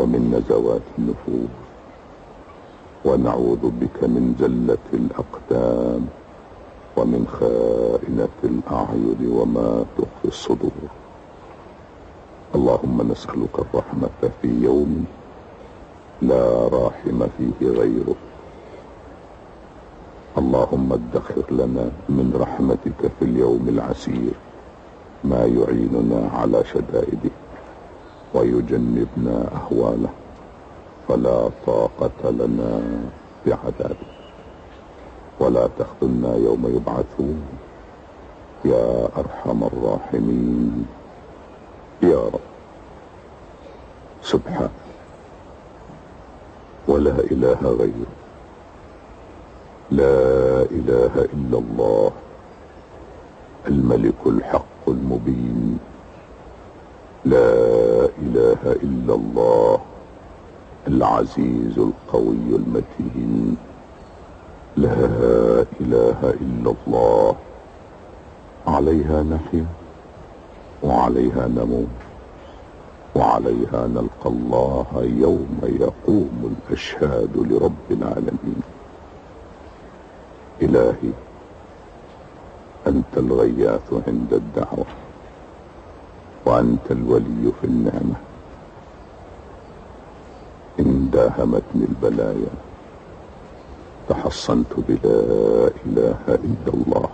ومن نزوات النفوس ونعوذ بك من زلة الأقدام ومن خائنة الأعين وما تخفي الصدور. اللهم نسألك الرحمة في يوم لا راحم فيه غيرك اللهم ادخر لنا من رحمتك في اليوم العسير ما يعيننا على شدائده. ويجنبنا أهواله فلا طاقة لنا بعذابه. ولا تخذلنا يوم يبعثون. يا أرحم الراحمين. يا رب. سبحان. ولا إله غيره. لا إله إلا الله. الملك الحق المبين. لا إله إلا الله العزيز القوي المتين. لا إله إلا الله. عليها نحيا وعليها نموت وعليها نلقى الله يوم يقوم الأشهاد لرب العالمين. إلهي أنت الغياث عند الدعوة. وأنت الولي في النعمة. إن داهمتني البلايا تحصنت بلا إله إلا الله.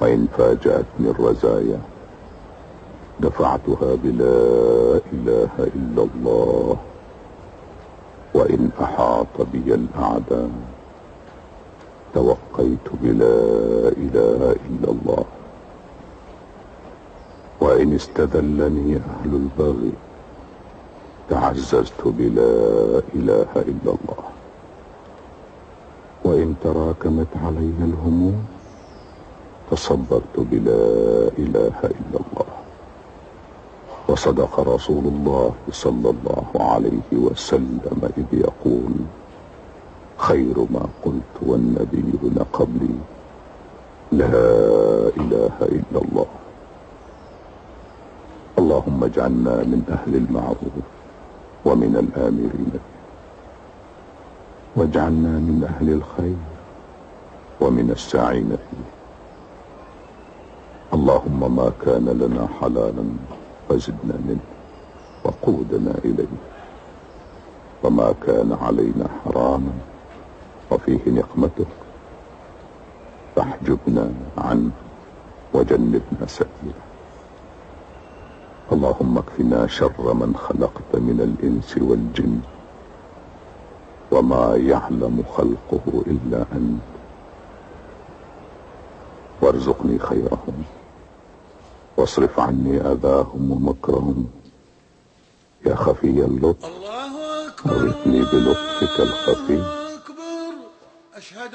وإن فاجأتني الرزايا دفعتها بلا إله إلا الله. وإن أحاط بي الأعداء توقيت بلا إله إلا الله. وإن استذلني أهل البغي تعززت بلا إله إلا الله. وإن تراكمت علي الهموم تصبرت بلا إله إلا الله. وصدق رسول الله صلى الله عليه وسلم إذ يقول خير ما قلت والنبيون قبلي. لا إله إلا الله. اللهم اجعلنا من أهل المعروف ومن الآمرين واجعلنا من أهل الخير ومن الساعين فيه. اللهم ما كان لنا حلالا فزدنا منه وقودنا إليه. وما كان علينا حراما وفيه نقمتك. فاحجبنا عنه وجنبنا سبيله. اللهم اكفنا شر من خلقت من الإنس والجن وما يعلم خلقه إلا أنت. وارزقني خيرهم. واصرف عني أذاهم ومكرهم. يا خفي اللطف. الله أكبر. أغثني بلطفك الخفي. أشهد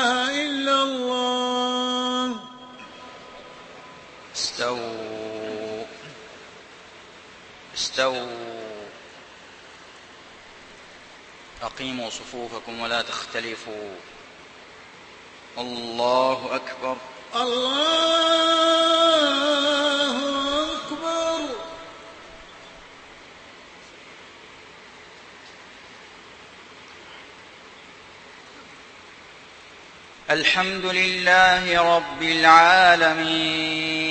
استووا. أقيموا صفوفكم ولا تختلفوا. الله أكبر. الله أكبر. الحمد لله رب العالمين.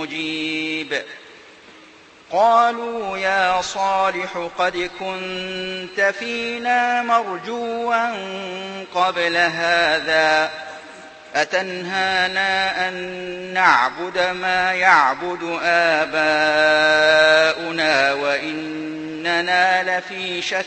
مجيب. قالوا يا صالح قد كنت فينا مرجوا قبل هذا. أتنهانا أن نعبد ما يعبد آباؤنا وإننا لفي شك.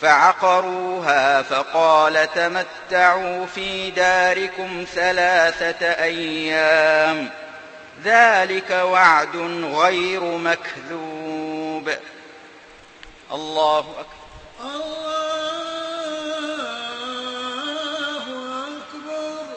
فعقروها فقال تمتعوا في داركم ثلاثة أيام. ذلك وعد غير مكذوب. الله أكبر. الله أكبر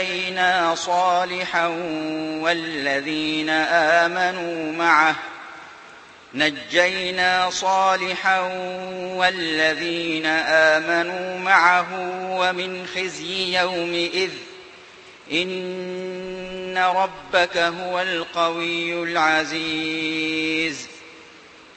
نجينا صالحا والذين آمنوا معه نجينا صالحا والذين آمنوا معه ومن خزي يومئذ إن ربك هو القوي العزيز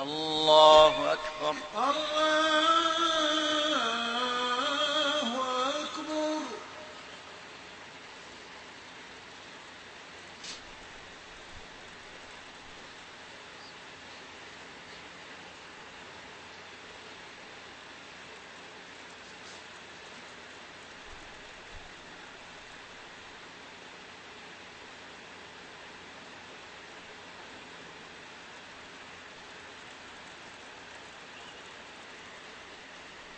الله أكبر الله أكبر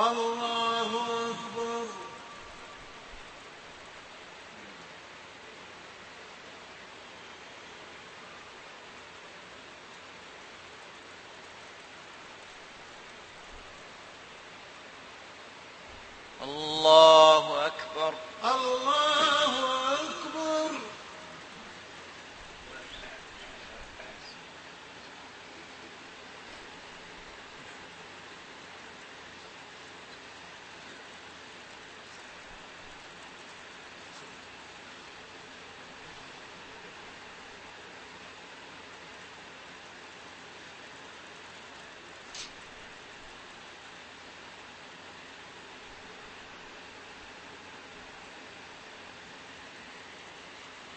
الله أكبر. الله أكبر الله أكبر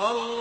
الله